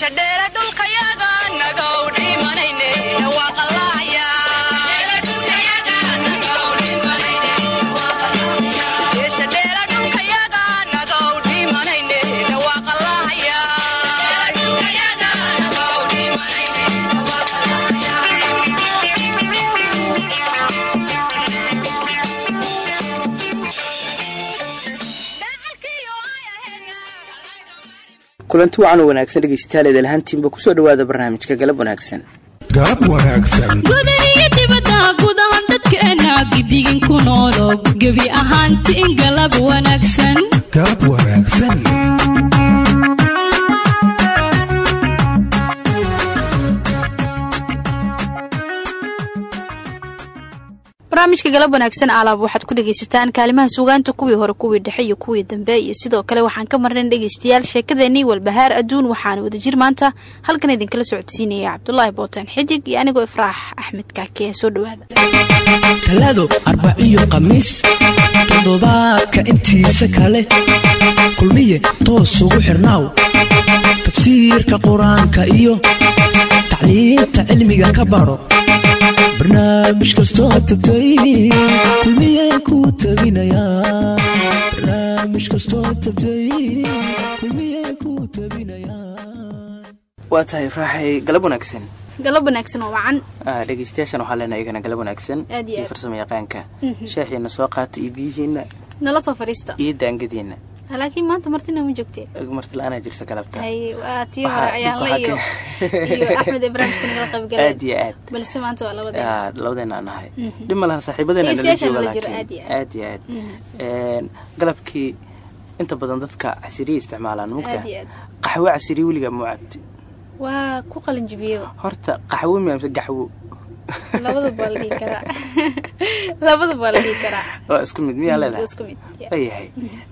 shadheere dhulkayaga naga kulanti wacan oo wanaagsan dhegeystayaal eedalhaantiinba ku soo dhawaada barnaamijka galab wanaagsan. Galab wanaagsan. Gudaniyo dibadda gudahan dadkeena gidigin ku noolo gebi ahaantiin galab wanaagsan. Galab wanaagsan barnaamijka galab wanaagsan alaab waxaad ku dhegaysataan kaalimaha suugaanta kuwii hore kuwii dhexe iyo kuwii dambe. Iyo sidoo kale waxaan ka marnayn dhegaystayaal sheekadeenii walbahaar adduun waxaana wadajir maanta. Halkan idinkala socodsiinaya cabdulaahi bootaan xidig iyo anigoo ifraax axmed kaakee soo dhawaada. Talaado arbaciyo khamiis toddobaadka intiisa kale. Kulmiye toos ugu xirnaaw. Tafsiirka qur'aanka iyo tacliinta cilmiga ka baro barnaamij kastoo kulmiyee waa tahay ifraaxay galab wanaagsan? Galab wanaagsan oo wacan. Ah, dhegeystayaashan waxaa leenahay iyagana galab wanaagsan. Iyo farsamo yaqaanka. Sheexiina soo qaata iyo biyihiina nala soo fadhiista. Iyo daangadiina laakiin maanta martina ma joogtee marti la'aanaa jirta galabta. Waa tii hore ayaanle iyo iyo axmed ibraahimka nagala aad qaybgaleen iyo aad. Balse maanta waa labadeen. Labadeena aan nahay dhib ma laha saaxiibadeena nala jooga laakiin. aad iyo aad. aad aad. Een, galabkii inta badan dadka casiriya isticmaalaan mugta. Aad aad. qaxwo casiriya weligaa muu cabti waa ku qalinjibiyeba horta qaxwo miya mise gaxwo waa waa isku mid miyaa yeah. waayahay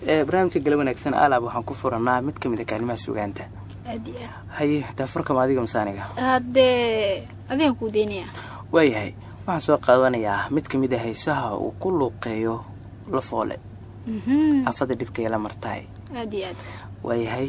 Eh, barnaamijka gala wanaagsan alaab waxaan ku furanaa mid ka mid a kaalimaha sugaanta haye daafurkama adiga masaaniga? Waayahay waxaan soo qaadanayaa mid ka mid a haysaha uu ku luuqeeyo la foole. Mhm. afada dhibkay la martaay waayahay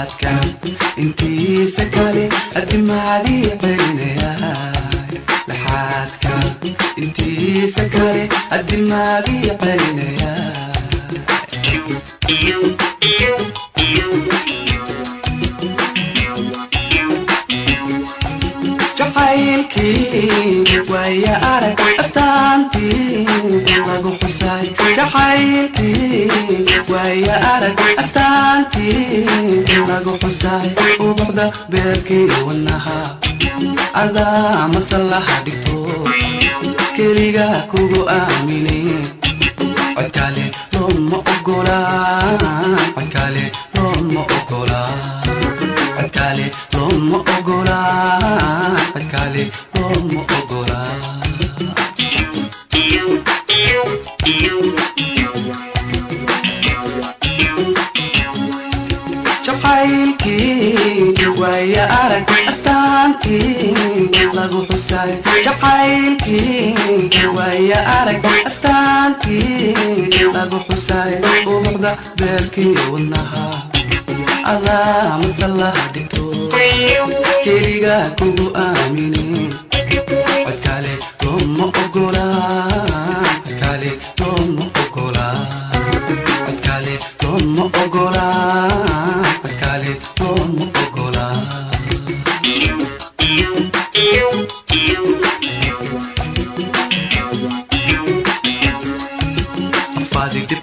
laxaadka intiisa kale adimaadii astaantii. Lagu xusay jacaylkii waaya arag astaantii lagu xusay ubuxda beerkii wadnaha adaa masallaha dhigto keliga kugu aaminin codkale looma ogolaan codkale lagu xusay jacaylkii waaya arag astaantii lagu xusay ubuxda beerkii wadnaha adaa masallaha dhigto keliga kugu aaminin codkale looma ogolaan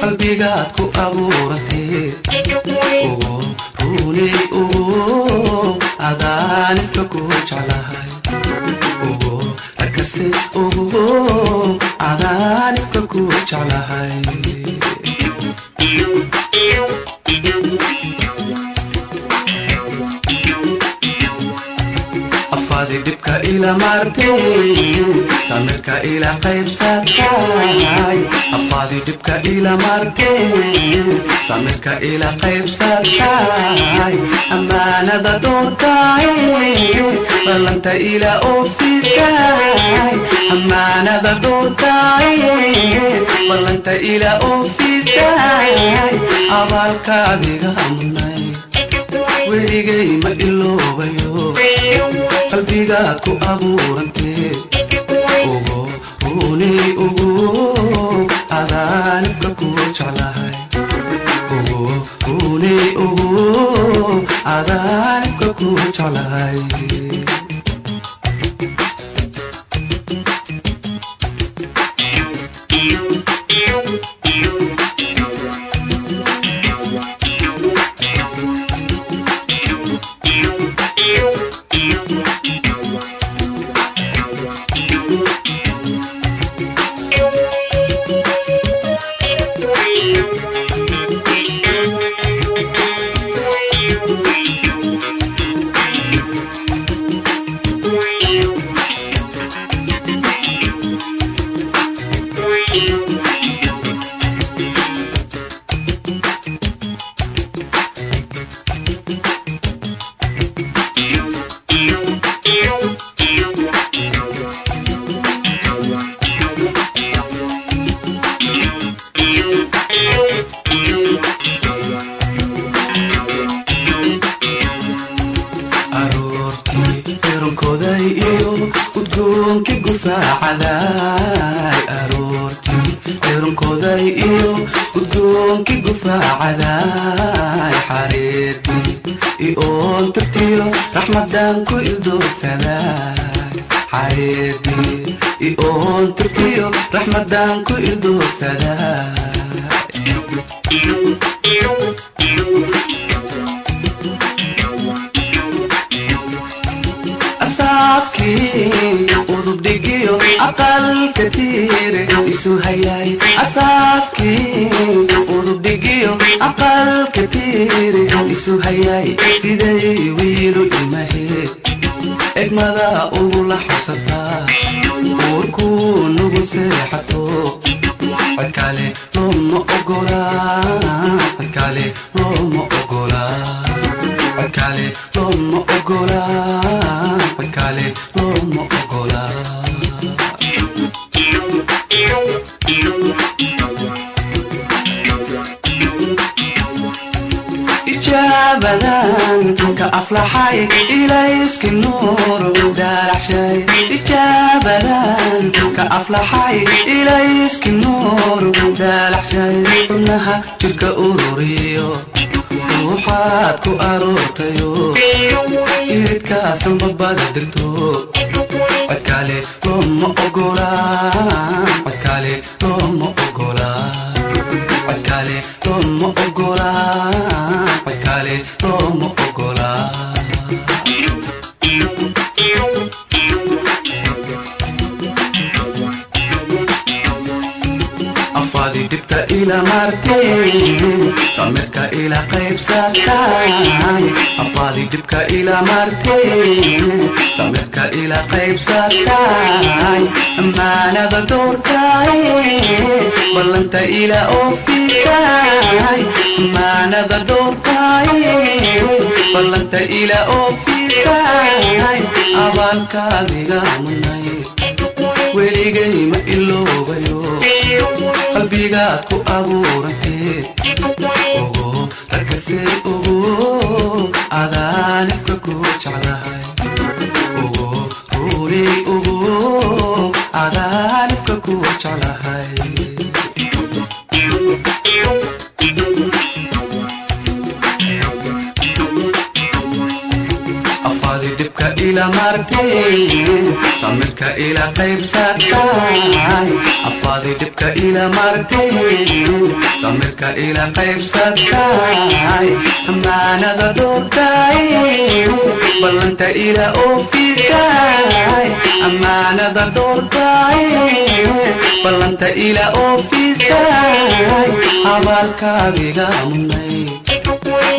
qalbigaad ku abuuratee ugu runay ugu adaanibka ku jeclahay. Ugu rakase ugu adaanibka ku jeclahay afaadi dhibka ila martay samirka ila qaybsatay afaadi dhibka ila martay samirka ila qaybsatay amaanada dhowrtay ballanta ila oofisay amaanada dhowrtay ballanta ila oofisay abaalkaadiga munay weligay ma iloobayo qalbigaad ku abuurantee ugu runay ugu adaanibka ku jeclahay ugu runay ugu adaanibka ku jeclahay ioon tirtiyo raxmadan ku ildoogsaday ijaabadan ka aflaxay ilayski nuur daaraxshay ijaabadan ka aflaxay ilayski nuur daalaxshay xubnaha jirka ururiyo ruuxaad ku aroortayo iridkaasan badbada dirto codkale looma ogolaa codkale looma ogolaa codkale looma ogolaa codkale looma dhibta ila martay samirka ila qaybsatay afaadi dhibka ila martay samirka ila qaybsatay amaanada doortay ballanta ila oofisay amaanada doortay ballanta ila oofisay abaalkaadiga munay weligay qalbigaad ku abuurantee ugu rakasee ugu adaanibka ku jeclahay ugu ruunay ugu adaanibka ku jeclahay ila martay samirka ila qaybsatay afaadi dhibka ila martay samirka ila qaybsatay amaanada dhowrtay ballanta ila oofisay amaanada dhowrtay ballanta ila oofisay abaalkaagiga munay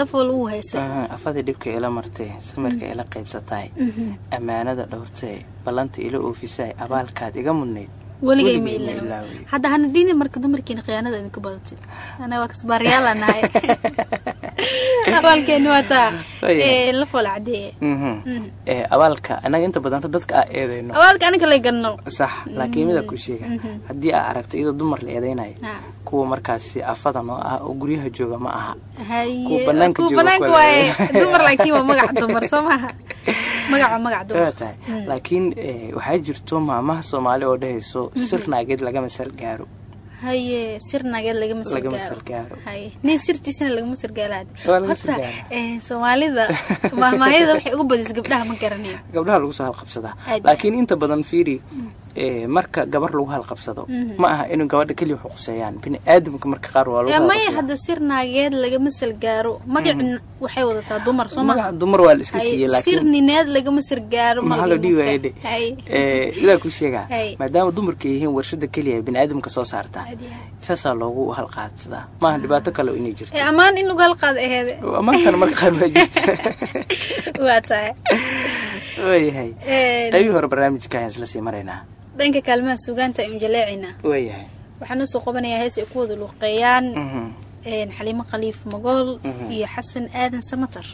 lafool uu haysa afadii dhibka ila martay samirka ila qaybsataay ammaanada dhowrtay ballanta ila oofisay abaalkaad iga mudnayd weligay ma ilaawo ilaaway. hadda hana diini marka dumarkiina khiyaanada idinku badatay ana waa kasbaaryaala nahay abaalkeeni waa taa Waya. ee, lafool cadeeye Mhm. Eh, abaalka annaga inta badanta dadka aa eedayno abaalka aniga lay ganno. Sax laakiin mida ku sheega. Haddii aa aragto iyadoo dumar la eedaynayo Ah. kuwa markaasi afadan oo ah oo guryaha jooga ma aha. Kuwa banaanka waaye. la- dumar laakiin waa magac dumar soo maaha tahay laakiin eh, waxaa jirto maamaha soomaali oo dhahayso sir naageed lagama sal gaaro. Haye sir nageed lagama Lagama sargaaro sargaaro. haye nin sirtiisana lagama sargaalaad Waa laga horta sargaara. ee, soomaalida mahmahyada waxay ugu badisa gabdhaha ma garanayo. Gabdhaha lagu soo halqabsadaa laakiin inta badan fiiri eh, marka gabar lagu halqabsado ma aha inuu gabadha keliya wax quseeyaan bini aadamka marka qaar waa lagu Ee, maya halqabsadaa. hadda sir naageed lagama salgaaro magacin waxay wadataa dumar soo maha magaca dumar waa la iska siiyey sir laakiin nineed lagama sargaaro maxaa la dhihi. Eh, idaa ku sheegaa. Maadaama dumarka yihiin warshada keliya ee bini aadamka soo saartaa saasaa loogu halqaadsadaa maaha dhibaato kale inay jirto. Ee ammaan in lagu halqaad aheede maantana marka qaar waa jirta. Waa tahay. Waayahay Ee, qaybihii hore barnaamijka ayaan isla sii maraynaa dhanka kaalmaha suugaanta aynu jaleecaynaa waayahay waxaan u soo qabanayaa hees ay ku wada luuqeeyaan Mhm. xaliimo khaliif magool Mhm. iyo xasan aadan samatar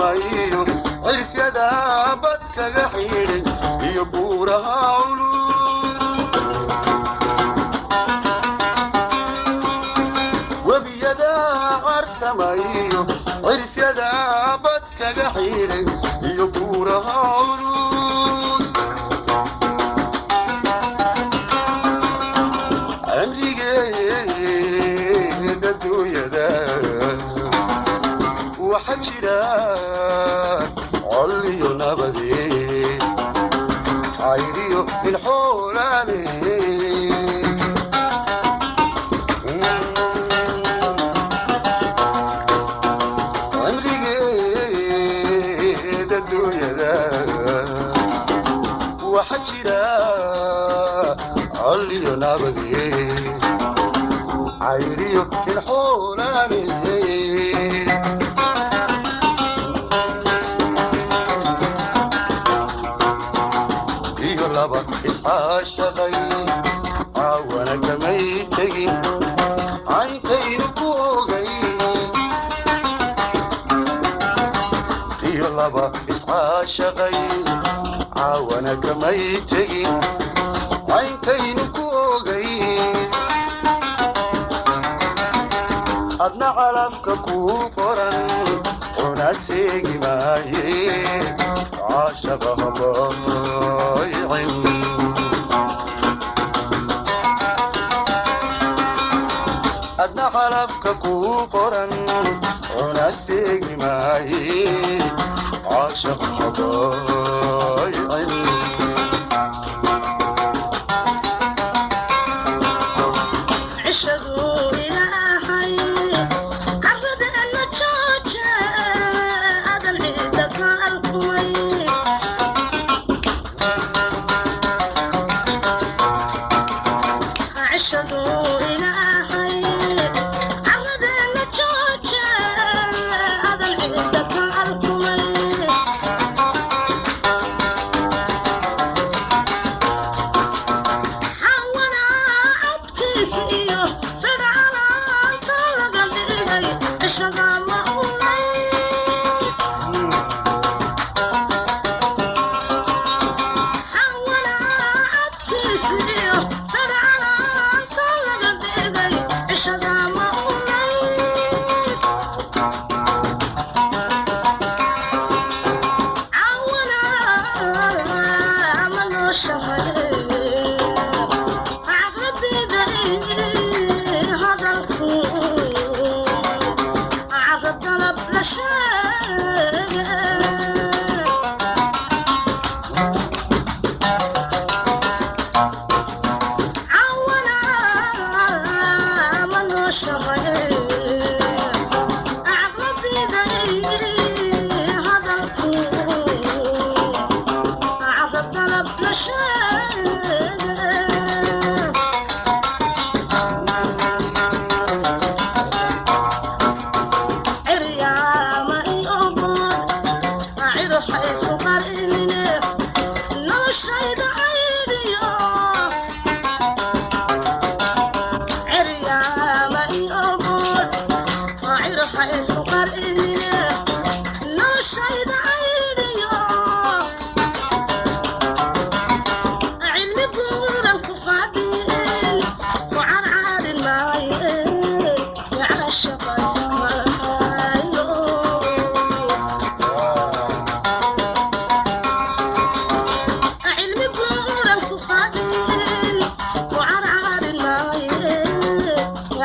Bahia. Caawana kamay tegin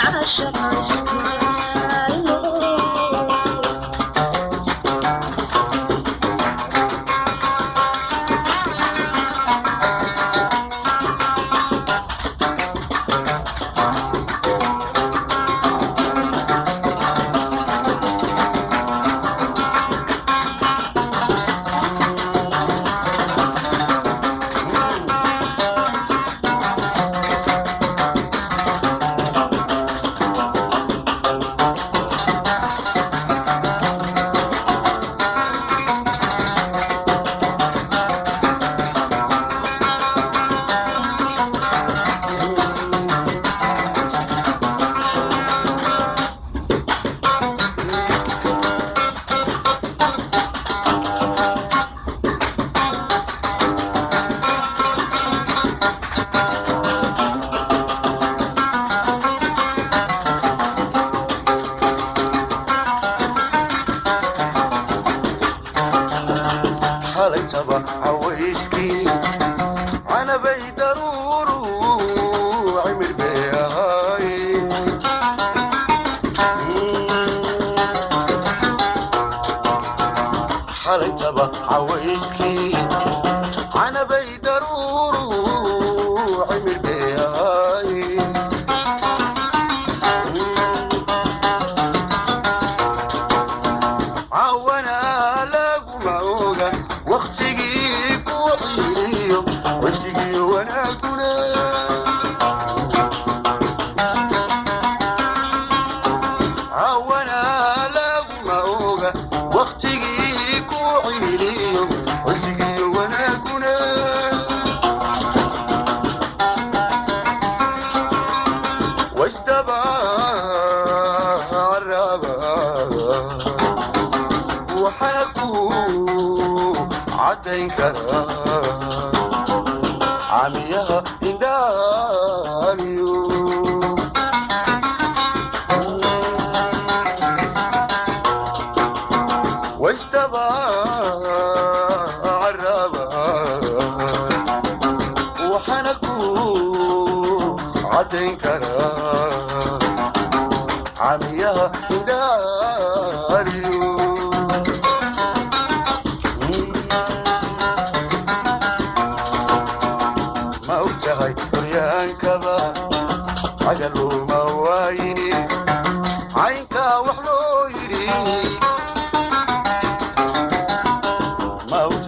halaytaba canabay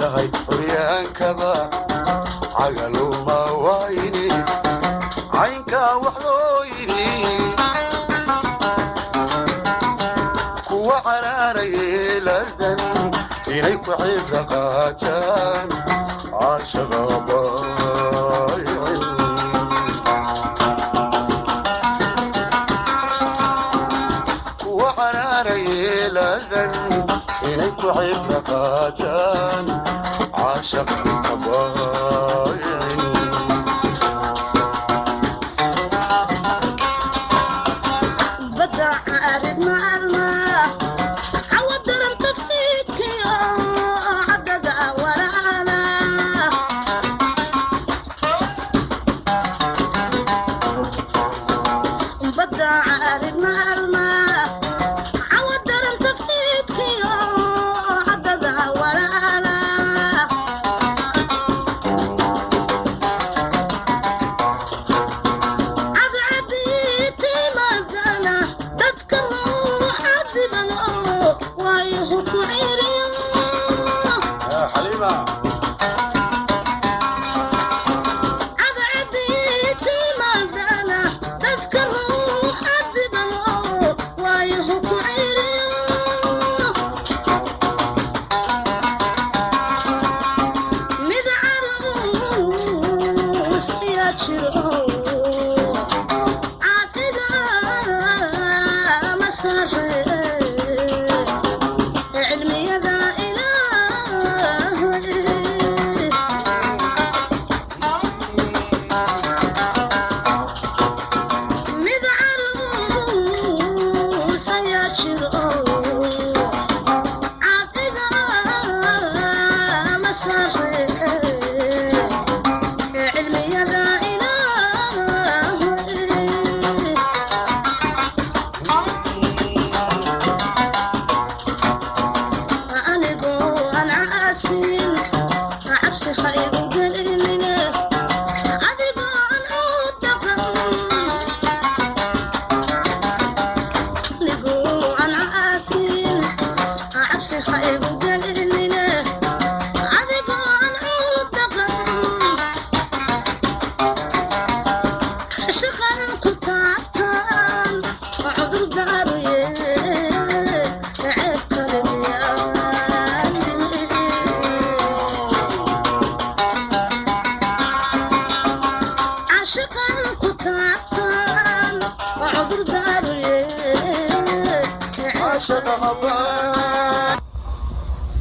tahay horyaankaba cagaluma waayini caynkaa wax loo yidhi. Kuwa canaanayeeladan inay ku cibra qaataan caashaqabaaycin kuwa canaanayeeladan inay ku cibra qaataan caashaqabaaycin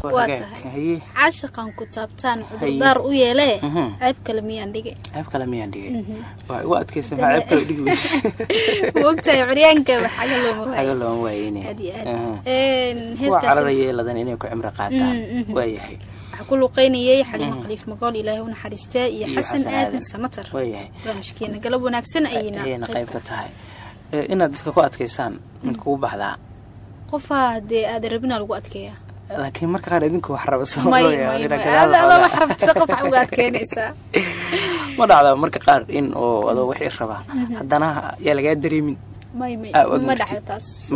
waa tahay. caashaqan ku taabtaan cudurdaar u yeelee. Mhm. ceeb kale miyaan dhige ceeb kale miyaan dhigay. Waa igu adkaysa maa ceeb kale dhigi weyse maogtahay curyaanka waxaga looma xaga waayo looma waayeyne aad iyo aad. Waa heestaas cararaya ladan inay ku cimro qaataan. Mhm. waayahay waxaa ku luqeynayay xaliimo khaliif magool ilaahay u naxariistaa iyo xasan aadan samatar. Waayahay barnaamijkeena galab wanaagsan ayayna qayb ka tahay. Eh, inaad dadka ku adkaysaan mid kugu baxdaa qofaa dee aada rabina lagu adkeeya. Laakiin marka qaar idinku wax raba soo may looyaa, may inaad may. gadaal aada adoo xoogaa- wax rabtisa qof wax uga adkeynaysaa ma dhacda marka qaar in oo adoo wixii raba. Haddana yaa lagaa dareemin.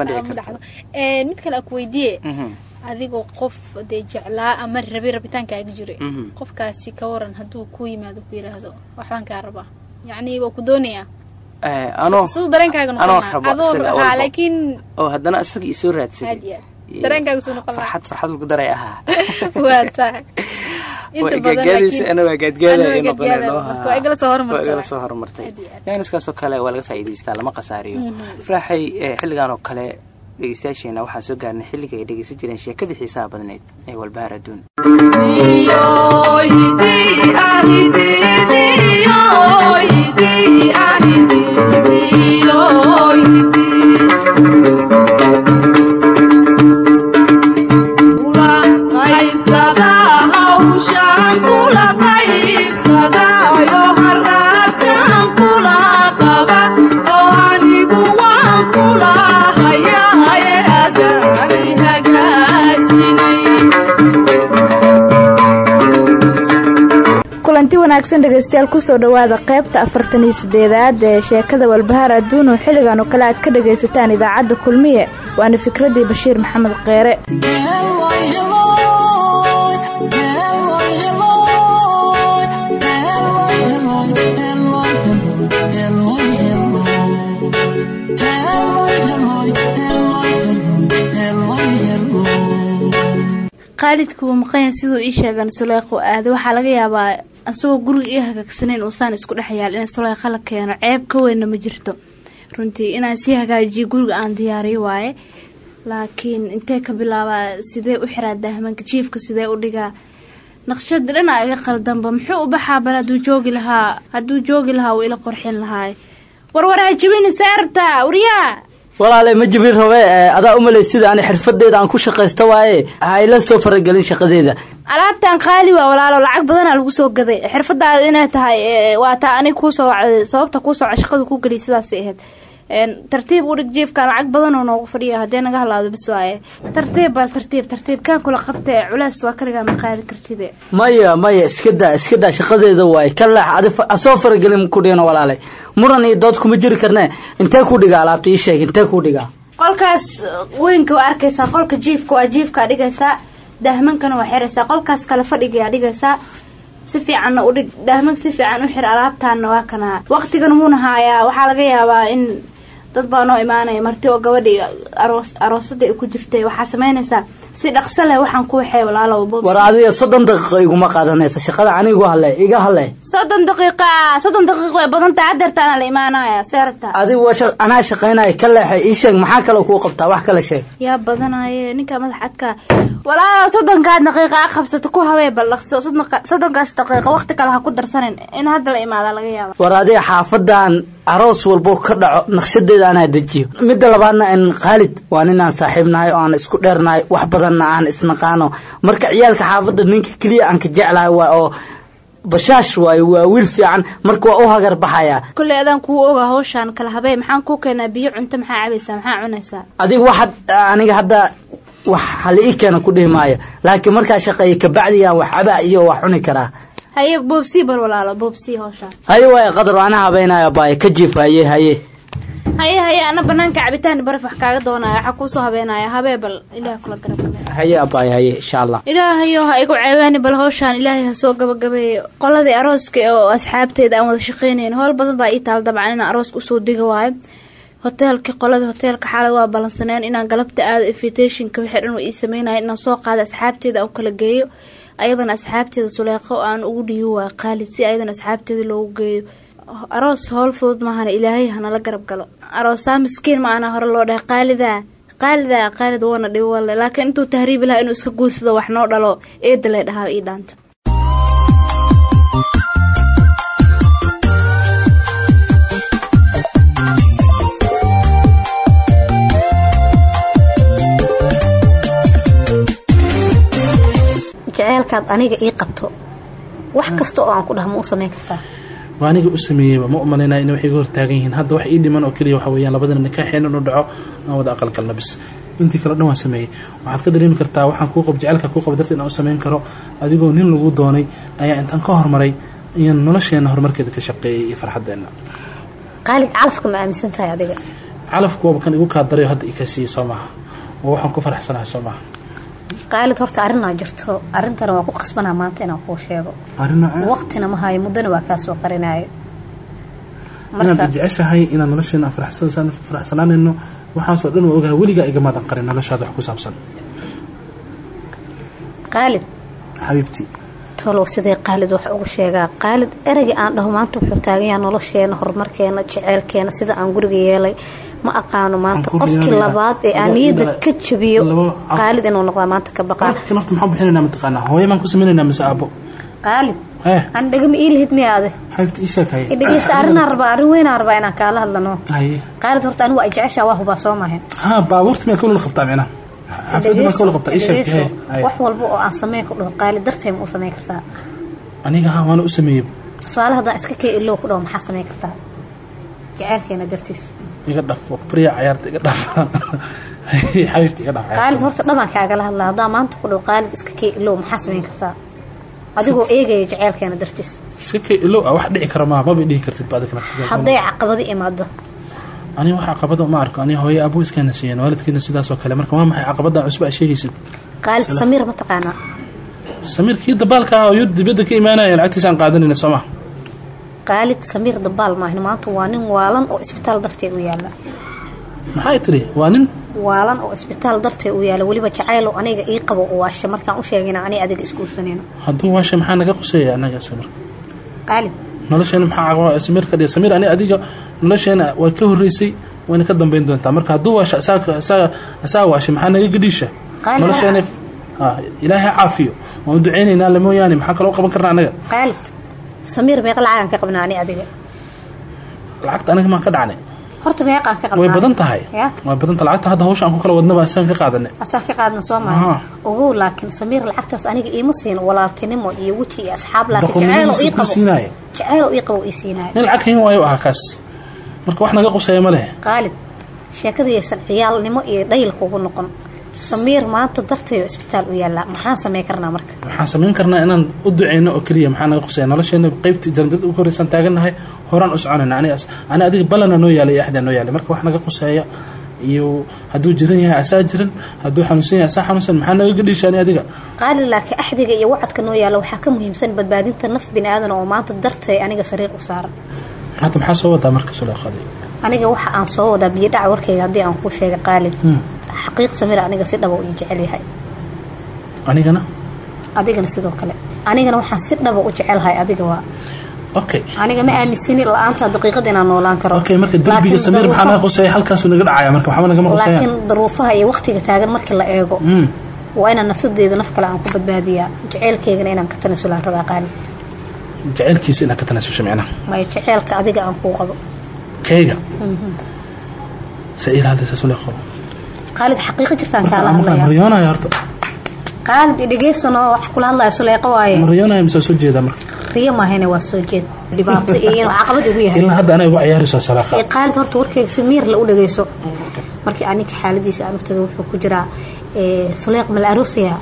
Mid kale aku weydiiye Mhm, adigoo qof dee jeclaa ama rabi rabitaankaaga jiray. Mhm. qofkaasi ka waran hadduu ku yimaado ku yidhaahdo waxbaan kaa rabaa. Yacni waa ku doonayaa Eh, laakiin oo haddana isaga isoo lahaa. Farxad farxad lagu daray ahaa. Laakiin ana waa gaadgaada Ana waa ay noqoneen gaadgaada, oo marka waa igala soo hormartay. waa igala soo hormartay. Aad iyo aad. yaaniskaasoo kale waa laga faa'iidaystaa lama qasaariyo faraaxay eh, xilligan oo kale dhegeystayaasheena waxaan soo gaarnay xilliga ay dhegeysan jireen sheekadii xiisaha badneyd ee walbahaar adduun wanaagsan dhegaystayaal ku soo dhowaada qaybta afartan iyo sideedaad ee sheekada walbahaar adduun oo xilligan oo kale aad ka dhagaysataan idaacadda kulmiye waana fikradii bashiir maxamed keere khaalidka wuu maqanya siduu ii sheegan suleeqo aada yaabaa isagoo guriga ii hagaagsaneyn uusaan isku dhex yaal in suleeqa la keeno ceeb ka weynna ma jirto. Runtii inaan sii hagaajiyo guriga aan diyaariyo waaye laakiin intee ka bilaabaa sidee u xiraa daahmanka jiifka sidee u dhigaa? Naqshada dhanaa iga qaldanba muxuu u baxaa bal hadduu joogi lahaa hadduu joogi lahaa wuu ila qorxin lahaay warwar ha saarta waryaa walaale ma jibin rabe adaa u malay sida ani xirfadeeda aan ku shaqaysta waaye? Ha ila soo faragelin shaqadeeda. Alaabtan qaali waa walaalo lacag badanaa lagu soo gaday. Xirfadaada inay tahay waa taa anig kuusoo wacday sababta kuusoo waca shaqada ku geliy sidaasay ahayd tartiib u dhig jiifka lacag badanoo noogu fadhiya haddee naga halaado bis waaye. Tartiib bal tartiib tartiib kaan kula qabta ee culays waa kaligaa ma qaadi kartide. Maya maya iska daa iska daa shaqadeeda waaye ka adi asoo faragelin ku dhigano walaale muran iyo dood kuma jiri karnee intee ku dhigaa alaabta ii sheeg intee ku dhigaa? Qolkaas weynka waa arkaysaa qolka jiifka waa jiifkaa dhigaysaa daahmankana waa xiraysaa qolkaas kale fadhigayaa dhigaysaa si fiicanna udhig daahmanka si fiican u xir alaabtaana waa kanaa. Waqtigan wuuna haayaa waxaa laga yaabaa in dad baa noo imaanaya marti oo gabadhii aroos aroosada ay ku jirtay. Waxaa samaynaysaa si dhaqso leh waxaan ku waxay walaalow war adiga soddon daqiiqo iguma qaadanaysa. Shaqada anigu hale iga hale soddon daqiiqa soddon daqiiq way badantaha hadeertaana la imaanaya seerta. Adigu waa anaa shaqaynaya ka leexay. Ii sheeg maxaa kale kuu qabtaa? Wax kale sheeg. Yaa badanaye ninka madax adka walaalo soddonkaas daqiiqa a qabsata ku hawee bal dhaqso soddonkaas daqiiqa waqti kale ha ku darsanin. In hadda la imaada laga yaaba war adiga xaafadan aroos walbo ka dhaco naqshadeeda anaa dejiyo. Midda labaadna in khaalid waa ninaan saaxiibnahay oo aan isku dheernahay wax badanna aan isnaqaano. Marka ciyaalka xaafadda ninka keliya aan ka jeclahay waa oo bashaash waayo waa wiil fiican marka waa u hagar baxayaa kolley adaan kuu oga hawshaan kala habee maxaan kuu keenaa biyo cunto maxaa cabaysaa maxaa cunaysaa adiga waxaad aniga hadda wax hali ii keena ku dhihi maayo laakiin markaa shaqeeya kabacdiyaan wax cabaa iyo wax cuni karaa haye boobsii bal walaalo boobsii hawshaan haye waay qadar ana habeynaya baay ka jiif haye haye. Haye haye ana banaanka cabitaan baraf wax kaaga doonaya waxaa kuusoo habeenaya habee bal ilaah kula garab haye abaay haye insha allah ilaahayo ha igu ceebaani bal hawshaan ilaahay ha soo gabagabeeyo. Qoladii arooska oo asxaabteeda aan wada shaqeynayn howl badan baa ii taal dabcan inaan arooska u soo diga waayo. Hoteelkii qolada hoteelka xaalay waa ballansaneen inaan galabta aado invitationka wixii dhan ii sameynaya inaan soo qaada asxaabteeda aan kala geeyo ayadana asxaabteeda suleeqo aan ugu dhiyo waa qaalid si ayadana asxaabteeda loogu geeyo. Aroos howl fudud maahana ilaahay hanala garab galo. Aroosaa miskiin ma ana hore loo dhahay qaalidaa qaalidaa qaalid woona dhibo wale laakiin intuu tahriibi lahaa inuu iska guursado wax noo dhalo eeda lay dhahaa ii dhaanta jeceelkaad aniga ii qabto wax kasta oo aan ku dhaha ma u samayn kartaa. Waa aniga u sameeyeyba ma u malaynaya ina wax iga hortaagan yihiin. Hadda wax ii dhiman oo keliya waxa weeyaan labadana nikaaxeen inuu dhaco aan wada aqalgalna bis intii kale dhan waan sameeyey. Waxaad ka dareemi kartaa waxaan kuu qab jecelka kuu qaba darteed aan u samayn karo. Adigoo nin lagu doonay ayaa intaan ka hormaray ayaan nolosheena horumarkeeda ka shaqeeyay iyo farxadeenna qaalid calafka ma aaminsan tahay adiga? Calafku waaba kan igu kaa darayo hadda i kaa siiyey soo maaha oo waxaan ku faraxsanahay soo maaha qaalid horta arrinaa jirto arrintana waa ku qasbanaa maanta inaan kuu sheego. Waqtina ma hayo muddana waa kaa soo qarinaayo. Inaad jeceshahay inaan nolosheena aan faraxsan- faraxsanaanayno waxaasoo dhan waa ogahay weligaa igamaadan qarin noloshaada wax ku saabsan. Qaalid xabiibtii tolow sidee qaalid wax ugu sheegaa? Qaalid ereyga aan dhaho maanta wuxuu taaganyaa nolosheena horumarkeena jeceelkeena sida aan guriga yeelay ma aqaano maanta qofkii labaad ee aan ka jabiyo qaalid inuu noqdaa maanta ka baqaa hooyo maan ku sameynaynaa mise aabo qaalid eh aan dhegama ii lihid miya ade xaybta ii sheeg haye dhegeysa arrinaan rabaa arrin weynaan rabaa inaan kaala hadlano. Qaalid horta anigu ay jeceshaa waa hubaa soo ha baabuurta miyaa kawla qabtaa haye wax walba oo aan sameyn ku dhaho qaalid dartay ma u sameyn kartaa. Aniga ha waana u sameeyey. Tusaale haddaan iska kee ilow ku dhaho maxaa sameyn kartaa? Jaceylkeena dartiis iga dhaf barya cayaarta iga dhaf xaybta iga dhaf qaalid horta dhaban kaagala hadlaa haddaan maanta ku dhaho qaalid iska kee ilow maxaa sameyn kartaa. Adigoo eegaya jaceylkeena dartiis. Iska kay ilow ah wax dhici kara maaha maba dhihi kartid ba adika naftiga. Hadday caqabadi imaado. Aniga wax caqabada ma arko. Aniga hooyo abo iskaana siiyeen waalidkiina sidaas oo kale. Marka waa maxay caqabadan cusub aa sheegaysid? Qaalid samiir ma taqaanaa. Samiir kii dabaalka ah oo yur dibadda ka imaanaya lacagtiisa aan qaadanayna soo ma qaalid samiir dabaal maahin maanta waa nin waalan oo isbitaal dartee u yaalla maxay tiri? Waa nin waalan oo isbitaal dartee u yaalla weliba jacaylo aniga ii qabo u waasha. Markaan u sheegayna ani adiga isguursanayno hadduu waasha maxaa naga quseeya anaga isaga marka qaalid nolosheena maxaa samiir ka dhiga samiir ani adiga nolosheena waa ka horreysay wayna ka dambayn doontaa. Marka hadduu waasha asaga waasha maxaa naga gadhiisha nolosheena ha ilaahay ha caafiyo. Waan u ducaynaynaa alle mooyaane maxaa kaloo qaban karnaa anaga? Qaalid samiir meeqa lacagaan ka qabnaa ani adiga? Lacagta anaga maan ka dhacnay horta meeqaan ka qabnaa. way badan tahay. Way badan tahay. Lacagta hadda hawsha aan ku kala wadnaba asaan ka qaadanay. Asaa ka qaadna soo Aha. maaha ogow laakiin samiir lacagtaas aniga iima siin walaaltinimo iyo weji iyo asxaab laakiin jacaylo ii qabo. jacaylo ii qabo ii siinaayo nin lacag hayn waayo ahaa kaas marka wax naga quseeya ma leh qaalid sheekadaysan ciyaalnimo iyo dhayl kugu noqon samiir maanta dartayo isbitaal u yaallaa maxaan samey karnaa marka? Waxaan samayn karnaa inaan u duceyno oo keliya? Maxaa naga quseeya nolosheena qaybta jarandad ugu horreysaan taagannahay horaan u soconayna. Ani adiga balana noo yaalay iyo axdaa noo yaalay marka wax naga quseeya iyo hadduu jiran yahay asaa jiran. Hadduu xanuunsan yahay asaa xanuunsan. Maxaa naga gadhiisha ani adiga? Qaalid laakiin axdiga iyo wacadka noo yaalla waxaa ka muhiimsan badbaadinta naf bini aadan oo maanta dartay aniga sariir u saaran. Hadda maxaa soo wadaa marka suleeqaday aniga waxa aan soo wadaa biyo dhaca warkayga haddii aan kuu sheegay qaalid xaqiiq samiir aniga si dhaba u ii jecel yahay. Anigana? Adigana sidoo kale. Anigana waxaan si dhaba u jecelhay adiga waa. Okay aniga ma aaminsani la'aanta daqiiqad inaan noolaan karo. Okay marka Laakiin samiir maxaa naga quseeya halkaasuu naga dhacaya marka waxba nagama quseeya laakiin daruufaha iyo waqtiga taagan markii la eego Mm. waa inaan nafsadeeda naf kale aan ku badbaadiyaa. Jaceylkeygana inaan ka tanasulaan rabaa qaalid jaceylkiisa inaad ka tanaasusha micnaha maya jaceylka adiga aan kuu qabo. Kayga? Se ilaalisa suleeqo qaalid xaqiiqo jirtaan kaala markaan hadlaya maryoonaya horta. Qaalid idhegeysanoo wax kula hadlaya suleeqo waaye. Maryoonaya mise soo jeeda marka? Riyo maahayne waa soo jeed. Dhibaato iyo caqabad igu yahay. Ilaa hadda anay ugu ciyaaraysaa salaaqa. Ee qaalid horta warkeyga si miir la u dhageyso. Markii aninka xaaladiisa aan u tagay wuxuu ku jiraa ee, suleeq ma la aroosaya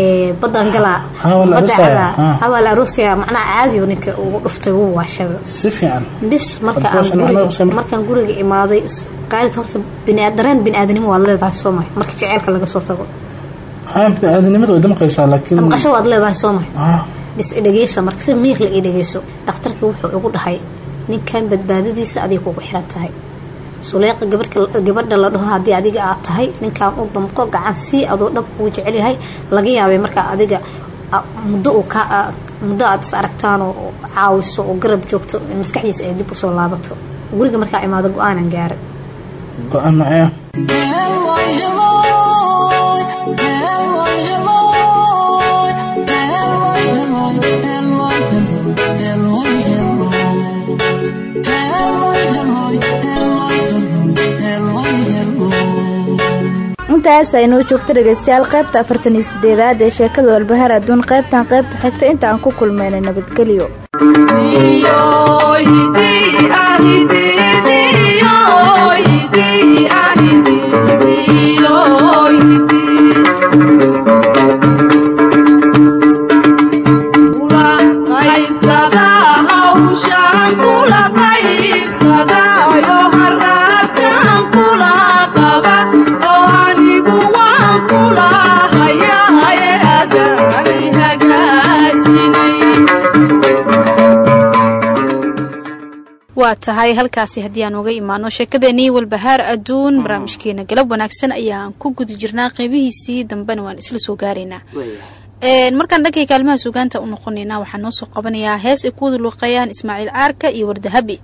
ee, badan galaa Ha, waa la badda aroosaya, cadaa. ha. ha waa la aroosaya macnaha caadiyo ninka ugu dhuftay wuu waashaba si fiican. Bis marka Hadda aan waashan macnaha guriga- imaaday qaalid horta dareen biniaadanimo waad leedahay soo mahay marka jaceylka laga soo tago. Biniaadanimada way damqaysaa laakiin maqasho waad leedahay soo mahay Ah, bis dhegeysa marka si miir la ii dhegeyso dhakhtarkii wuxuu igu dhahay ninkan badbaadadiisa adiga kugu xiran tahay suleeqa gabadha la dhaho haddii adiga aad tahay ninkaan u damqo gacan sii adoo dhab kuu jecel yahay laga yaabay markaa adiga muddo uu muddo aad is aragtaan oo caawiso oo garab joogto in maskaxdiisa ay dib u soo laabato. Guriga markaa imaado go'aanan gaaray go'aan nocee intaas aynoo joogto dhegaystayaal qaybta afartan iyo ee sheekada walbahaar adduun qaybtan qaybta xigta inta aan ku kulmayna nabadgelyo waa tahay. Halkaasi haddii aan uga imaano sheekadeenii walbahaar adduun barnaamijkeena galab wanaagsan ayaan ku guda jirnaa. Qeybihiisii dambena waan isla soo gaaraynaa markaan dhankay kaalmaha sugaanta u noqonaynaa waxaan noo soo qabanayaa hees ay ku wada luuqeeyaan ismaaciil caarka iyo wardahabi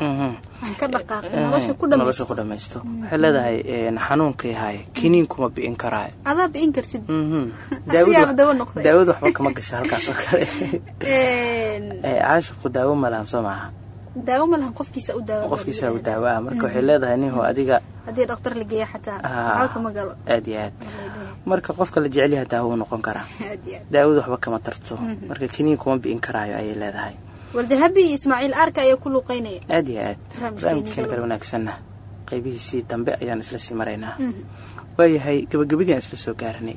Mm-hmm. Mm-hmm. nolosha ku dhamaysto. Waxay leedahay xanuunkay haaye kiniin kuma bi'in karaa mm-hmm. waxba kama gasho halkaasoo kale. Caashibku eh, daawo malahan soo maaha? Qofkiisa u daawa ah, marka waxay leedahay ninhu adiga ah, aad iyo aad. Marka qofka la jecelyaha daawo u noqon karaa. Daawadu waxba kama tarto. Marka kiniin kuma bi'in karaayo ayay leedahay wardahabi iyo ismaaciil aarka ayaa ku luuqaynaya aad iyo aad. Aad kala gar wanaagsanna. Qaybihiisii dambe ayaan isla sii maraynaa. Mhm. Waa yahay gabagabadii aan isla soo gaarnay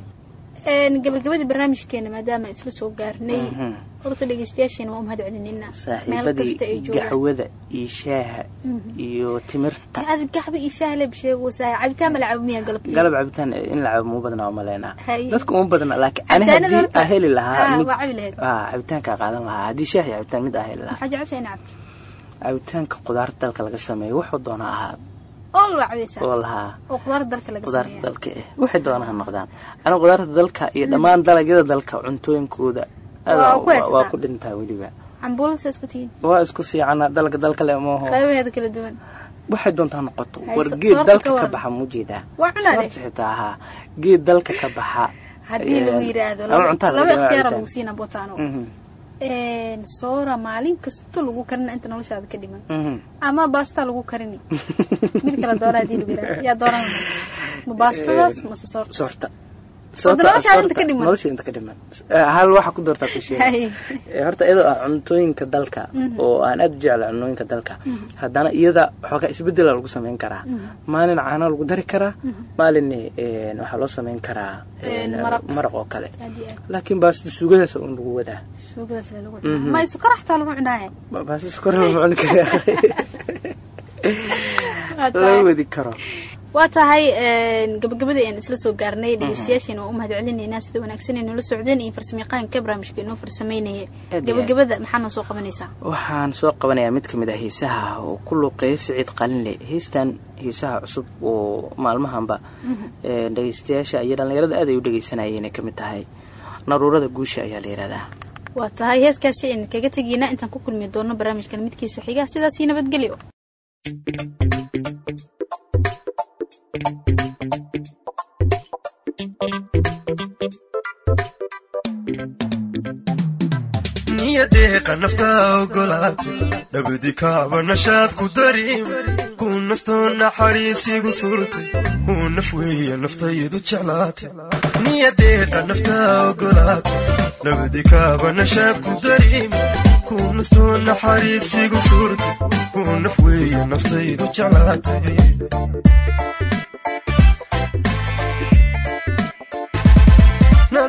Een, gabagabadii barnaamijkeena maadaama isla soo gaarnay Mhm. horta dhegeystayaasheena waa u mahad celinayna meel kasta ay joogaan. gaxwada iyo shaaha Mhm. iyo timirta. Aad gaxba iyo shaah leb sheegaysaa cabitaan ma la cabo miyaa galabtii? Galab cabitaan in la cabo mu badna uma leynaa Haye. dadka uma badna laakiin ani haddii aa heli lahaa Ah, ah, cabitaankaa qaadan lahaa. Haddii shaah iyo cabitaan mid aa heli lahaa. Cabitaanka qudaarta dalka laga sameeyo wuxuu doona ahaa qudaarta dalka eh. Waxay doonaa ha noqdaan. Aniga qudaarta dalka iyo dhammaan dalagyada dalka cuntooyinkooda. Waa ku dhintaa weliba. Waa isku fiicana dalka dalka le duwan. Waxay doontaa noqoto war so- geed dalka ka baxa muu jeedaa? Waa cunaa leh. Soorta xitaa ahaa geed dalka ka baxa soora maalin kasta lagu karina inta noloshaada ka dhiman. Mhm. ama baasta lagu karini mid kala doona haddii lagu yiraahdo yaa doonana ma baastadaas mase soorta nolosha inta ka dhiman. Eh, hal waxa ku doortaa ku. Eh, horta iyadoo ah cuntooyinka dalka Mhm. oo aan aad u jecla cunooyinka dalka haddana iyada xoogaa isbedela lagu samayn karaa. Maalin caana lagu dari karaa maalin eh, waxaa loo samayn karaa maraq. oo kale. Laakiin baasta suugadaas un lagu wadaa. Suugadaas la lagu cuni kara tahay- wadi karo waa tahay gabagabadii aan isla soo gaarnay dhegeystayaasheena waa u mahad celinaynaa sida wanaagsan ay noola socdeen iyo farsamayaqaanka barnaamijka inoo farsameynaya gabagabada maxaa noo soo qabanaysaa waxaan soo qabanayaa mid ka mid ah heesaha oo ku luuqeeya siciid qalinle. Heestan heesaha cusub oo maalmahanba ee, dhegeystayaasha iyo dhallinyarada aad ay u dhegeysanayeen ay ka mid tahay. Naruurada guusha ayaa la yidhahdaa waa tahay heeskaasi aynu kaga tegaynaa intaan ku kulmi doono barnaamijkan midkiisa xiga sidaasii nabadgelyo niyadeeqa naftaa ogolaate dhabadi kaaba nashaad ku dareem kuu nastoo naxariisigu surtay kuu naf weeye naftaydu jeclaate niyadeeqa naftaa ogolaate dhabadi kaaba nashaad ku dareem kuu nastoo naxariisigu surtay kuu naf weeye naftaydu jeclaate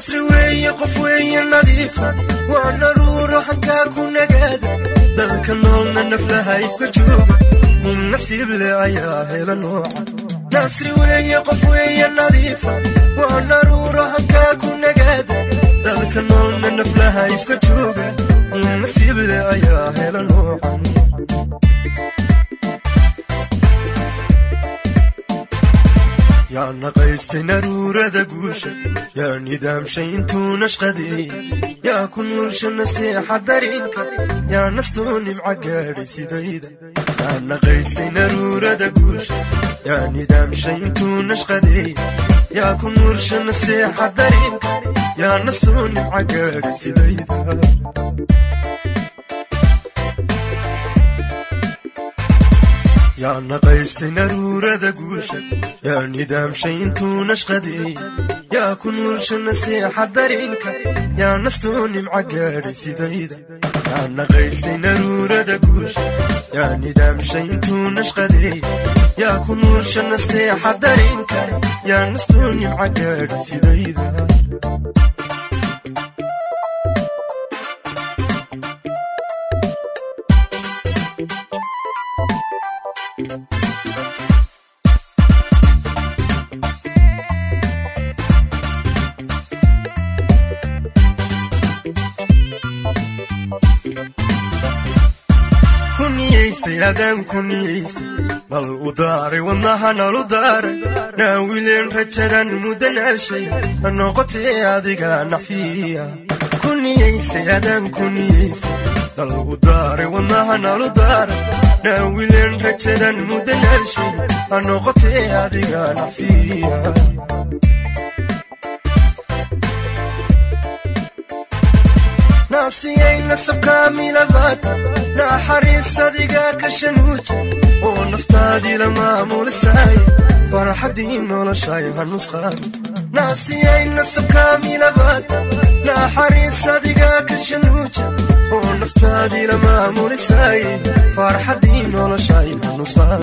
nasri weeye qof weeye nadiifa. Waa naruuro xaggaa ku nagaada dadka noolna naflahayfka jooga. Nin nasiib le ayaa hela nooca. Nasri weeye qof weeye nadiifa. Waa naruuro xaggaa ku nagaada dadka noolna naflahayfka jooga. Nin nasiib le ayaa hela noocan yaa naqaystay naruurada guusha yaa nidaamshay intuu nashqadeeyey yaa ku nuulsha naseexa dareenka yaa nastoo nimca gaadhay sidayda. Yaa naqaystay naruurada guusha yaa nidaamshay intuu nashqadeeyey yaa ku nuulsha naseexa dareenka yaa nastoo nimca gaadhay sidayda yaa naqaystay naruurada guusha yaa nidaamshay intuu nashqadeeyey yaa ku nuulsha dareenka yaa nastoo nimca gaadhay sidayda. Yaa naqaystay naruurada guusha yaa nidaamshay intuu nashqadeeyey yaa ku nuulsha dareenka yaa nastoo nimca gaadhay sidayda kuniyaystay adaan kuniyaystay nal u daaray wadnaha nalu daaray naawileen rajadan mudanaashay ha noqotee adiga naxfiya kuniyaystay adaan kuniyaystay nal u daaray wadnaha nalu daaray naawileen rajadan mudanaashay ha noqotee adiga naxfiya naasiyay nasabkaamilabaata naxariis adiga ka shanuuja oo naftaadii la maamulisaaya farxaddii noloshay ha nusqaami naasiyay nasabkaamilabaata naxariis adiga ka shanuuja oo naftaadii la maamulisaaya farxaddii noloshay ha nusqaami